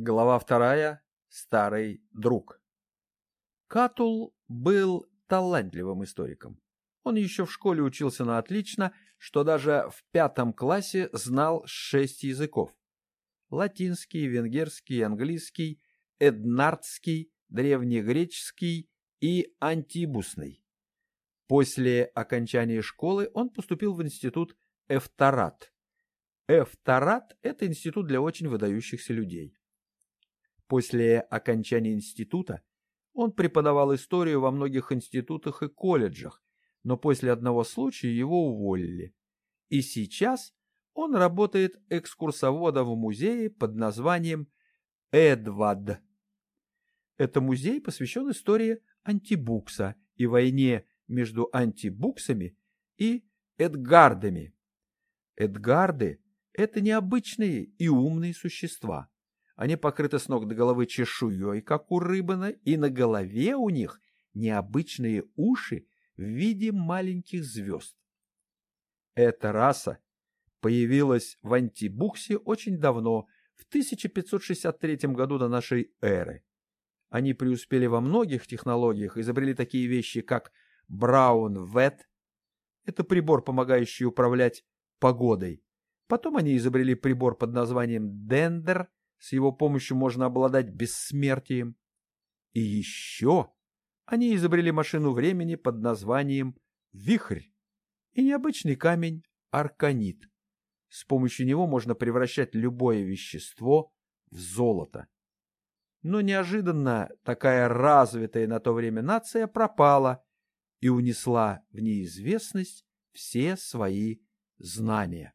Глава вторая. Старый друг. Катул был талантливым историком. Он еще в школе учился на отлично, что даже в пятом классе знал шесть языков. Латинский, венгерский, английский, эднардский, древнегреческий и антибусный. После окончания школы он поступил в институт Эфтарат. Эфтарат – это институт для очень выдающихся людей. После окончания института он преподавал историю во многих институтах и колледжах, но после одного случая его уволили. И сейчас он работает экскурсоводом в музее под названием Эдвад. Это музей посвящен истории антибукса и войне между антибуксами и Эдгардами. Эдгарды – это необычные и умные существа. Они покрыты с ног до головы чешуей, как у рыбана, и на голове у них необычные уши в виде маленьких звезд. Эта раса появилась в Антибуксе очень давно, в 1563 году до нашей эры. Они преуспели во многих технологиях, изобрели такие вещи, как Браун-Вет. Это прибор, помогающий управлять погодой. Потом они изобрели прибор под названием Дендер. С его помощью можно обладать бессмертием. И еще они изобрели машину времени под названием Вихрь и необычный камень Арканит. С помощью него можно превращать любое вещество в золото. Но неожиданно такая развитая на то время нация пропала и унесла в неизвестность все свои знания.